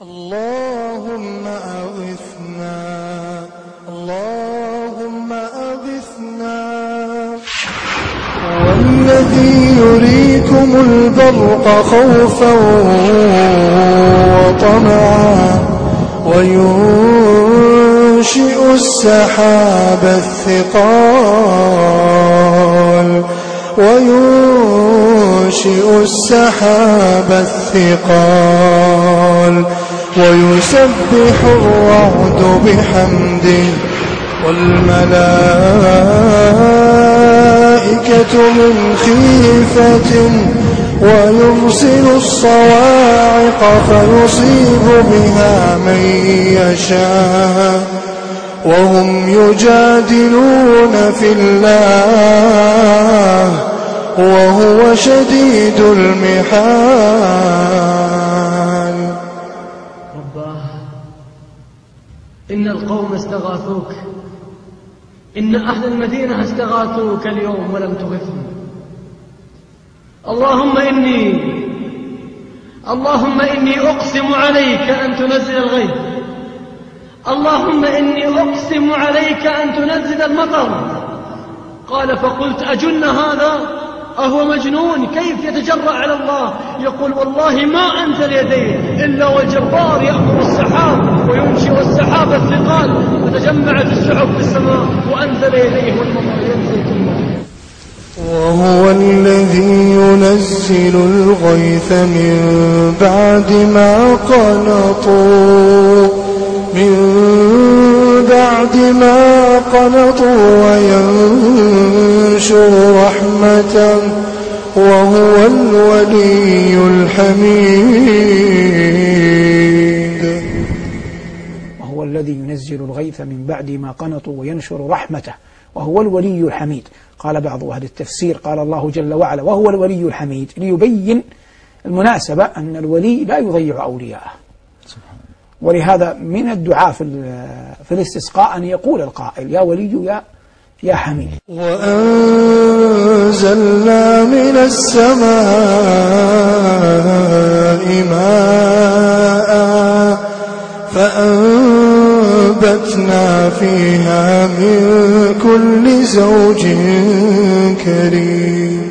اللهم أغثنا اللهم أغثنا. والذي يريكم البرق خوفا وطمعا وينشئ السحاب الثقال وينشئ السحاب الثقال. ويسبح الرعد بحمده والملائكة من خيفة ويرسل الصواعق فيصيب بها من يشاء وهم يجادلون في الله وهو شديد المحال أستغاثوك. إن أهل المدينة أستغاثوك اليوم ولم تغثهم. اللهم إني اللهم إني أقسم عليك أن تنزل الغيث. اللهم إني أقسم عليك أن تنزل المطر. قال فقلت أجن هذا؟ أهو مجنون كيف يتجرأ على الله؟ يقول والله ما أنزل يديه إلا والجبار يأمر السحاب وينشئ السحاب الثقال فتجمعت السحب في السماء وأنزل يديه والمطر ينزل كل مرة وهو الذي ينزل الغيث من بعد ما قنطوا من بعد ما قنطوا وينشر رحمته وهو الولي الحميد. وهو الذي ينزل الغيث من بعد ما قنطوا وينشر رحمته وهو الولي الحميد. قال بعض أهل التفسير قال الله جل وعلا وهو الولي الحميد ليبين المناسبة أن الولي لا يضيع أولياءه. ولهذا من الدعاء في, في الاستسقاء أن يقول القائل يا ولي يا يا حميد. وأنزلنا من السماء ماء فأنبتنا فيها من كل زوج كريم.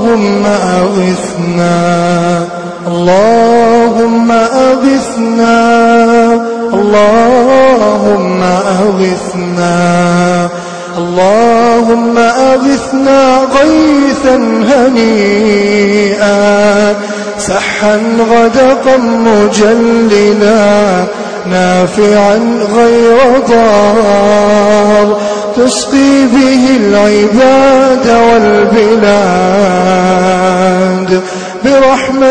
اللهم أغثنا اللهم أغثنا اللهم أغثنا اللهم أغثنا غيثا هنيئا سحا غدقا مجللا نافعا غير ضار تسقي به العباد والبلاد.